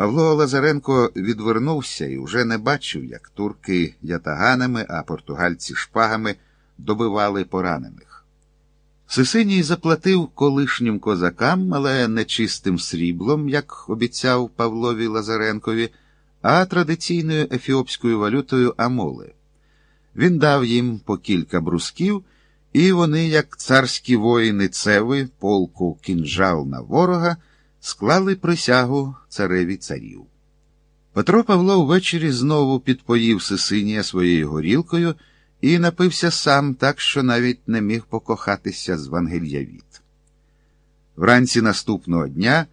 Павло Лазаренко відвернувся і вже не бачив, як турки ятаганами, а португальці шпагами добивали поранених. Сисиній заплатив колишнім козакам, але не чистим сріблом, як обіцяв Павлові Лазаренкові, а традиційною ефіопською валютою Амоли. Він дав їм по кілька брусків, і вони, як царські воїни Цеви, полку кінжал на ворога, склали присягу цареві царів. Петро Павло ввечері знову підпоїв Сисинія своєю горілкою і напився сам так, що навіть не міг покохатися з Вангельявіт. Вранці наступного дня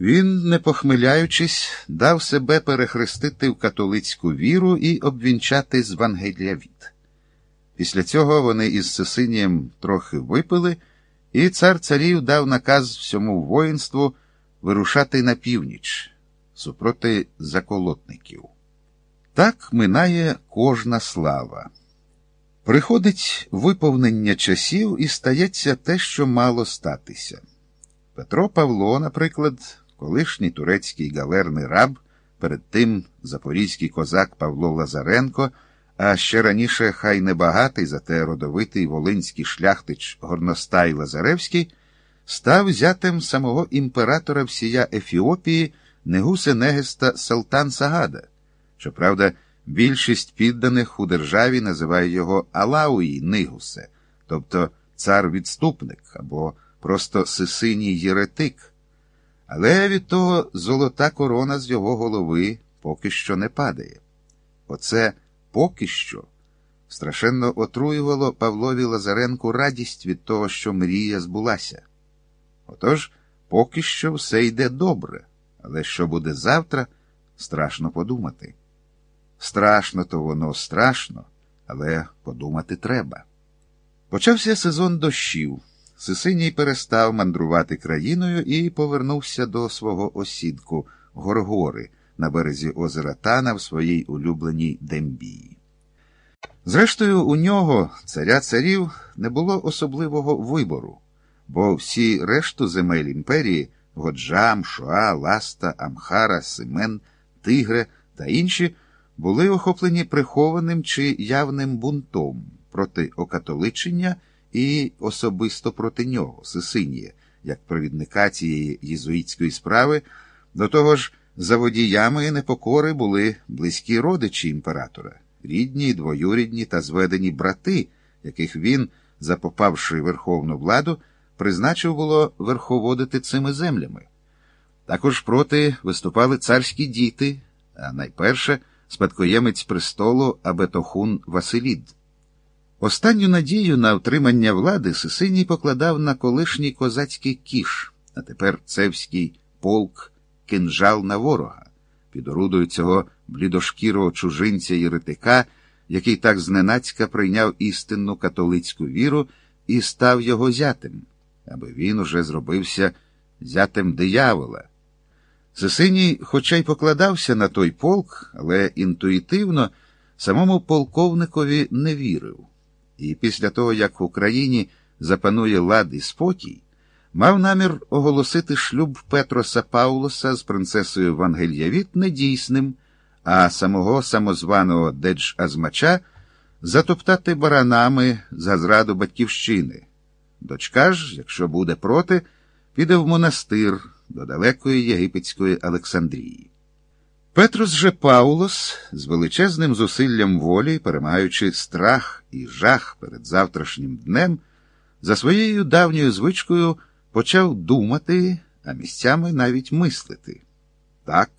він, не похмиляючись, дав себе перехрестити в католицьку віру і обвінчати з Вангельявіт. Після цього вони із Сисинієм трохи випили, і цар царів дав наказ всьому воїнству вирушати на північ супроти заколотників. Так минає кожна слава. Приходить виповнення часів і стається те, що мало статися. Петро Павло, наприклад, колишній турецький галерний раб, перед тим запорізький козак Павло Лазаренко, а ще раніше хай небагатий, зате родовитий волинський шляхтич Горностай Лазаревський, став зятем самого імператора всія Ефіопії Негусе Негеста Салтан Сагада. Щоправда, більшість підданих у державі називає його Алауї Нигусе, тобто цар-відступник або просто сисиній єретик. Але від того золота корона з його голови поки що не падає. Оце поки що страшенно отруювало Павлові Лазаренку радість від того, що мрія збулася. Отож, поки що все йде добре, але що буде завтра, страшно подумати. Страшно то воно страшно, але подумати треба. Почався сезон дощів. Сисиній перестав мандрувати країною і повернувся до свого осідку Горгори на березі озера Тана в своїй улюбленій Дембії. Зрештою, у нього, царя царів, не було особливого вибору, бо всі решту земель імперії Годжам, Шоа, Ласта, Амхара, Семен, Тигре та інші були охоплені прихованим чи явним бунтом проти окатоличення і особисто проти нього, Сисинія, як провідника цієї єзуїтської справи, до того ж, за водіями непокори були близькі родичі імператора, рідні, двоюрідні та зведені брати, яких він, запопавши верховну владу, призначив було верховодити цими землями. Також проти виступали царські діти, а найперше спадкоємець престолу Абетохун Василід. Останню надію на втримання влади Сисиній покладав на колишній козацький кіш, а тепер цевський полк кинжал на ворога, під орудою цього блідошкірого чужинця єретика, який так зненацька прийняв істинну католицьку віру і став його зятем, аби він уже зробився зятем диявола. Сисиній, хоча й покладався на той полк, але інтуїтивно самому полковникові не вірив. І після того, як в Україні запанує лад і спокій, мав намір оголосити шлюб Петроса Паулоса з принцесою Вангельявіт недійсним, а самого самозваного Дедж Азмача затоптати баранами за зраду батьківщини. Дочка ж, якщо буде проти, піде в монастир до далекої єгипетської Олександрії. Петрос же Паулос з величезним зусиллям волі, перемагаючи страх і жах перед завтрашнім днем, за своєю давньою звичкою почав думати, а місцями навіть мислити. Так,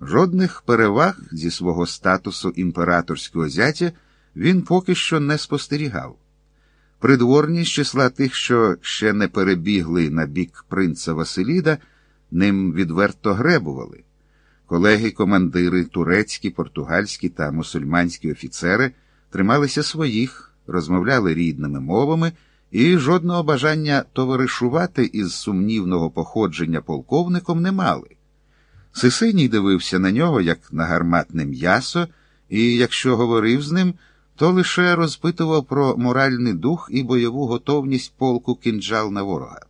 жодних переваг зі свого статусу імператорського зятя він поки що не спостерігав. Придворні з числа тих, що ще не перебігли на бік принца Василіда, ним відверто гребували. Колеги, командири, турецькі, португальські та мусульманські офіцери трималися своїх, розмовляли рідними мовами і жодного бажання товаришувати із сумнівного походження полковником не мали. Сисиній дивився на нього, як на гарматне м'ясо, і якщо говорив з ним, то лише розпитував про моральний дух і бойову готовність полку кінджал на ворога.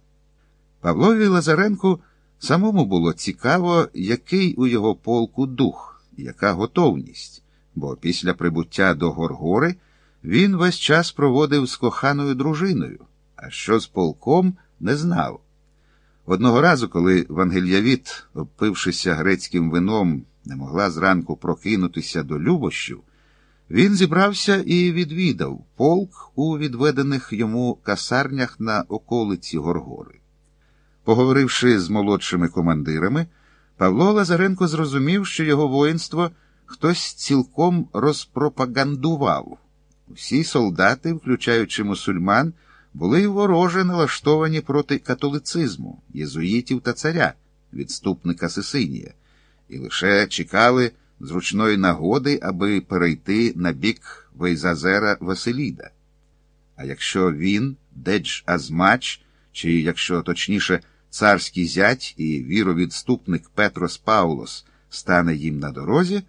Павлові Лазаренку Самому було цікаво, який у його полку дух, яка готовність, бо після прибуття до Горгори він весь час проводив з коханою дружиною, а що з полком не знав. Одного разу, коли Вангельявіт, обпившися грецьким вином, не могла зранку прокинутися до любощів, він зібрався і відвідав полк у відведених йому касарнях на околиці Горгори. Поговоривши з молодшими командирами, Павло Лазаренко зрозумів, що його воїнство хтось цілком розпропагандував. Всі солдати, включаючи мусульман, були вороже налаштовані проти католицизму, єзуїтів та царя, відступника Сисинія, і лише чекали зручної нагоди, аби перейти на бік Вейзазера Василіда. А якщо він, Дедж Азмач, чи, якщо точніше, царський зять і віровідступник Петрос Паулос стане їм на дорозі,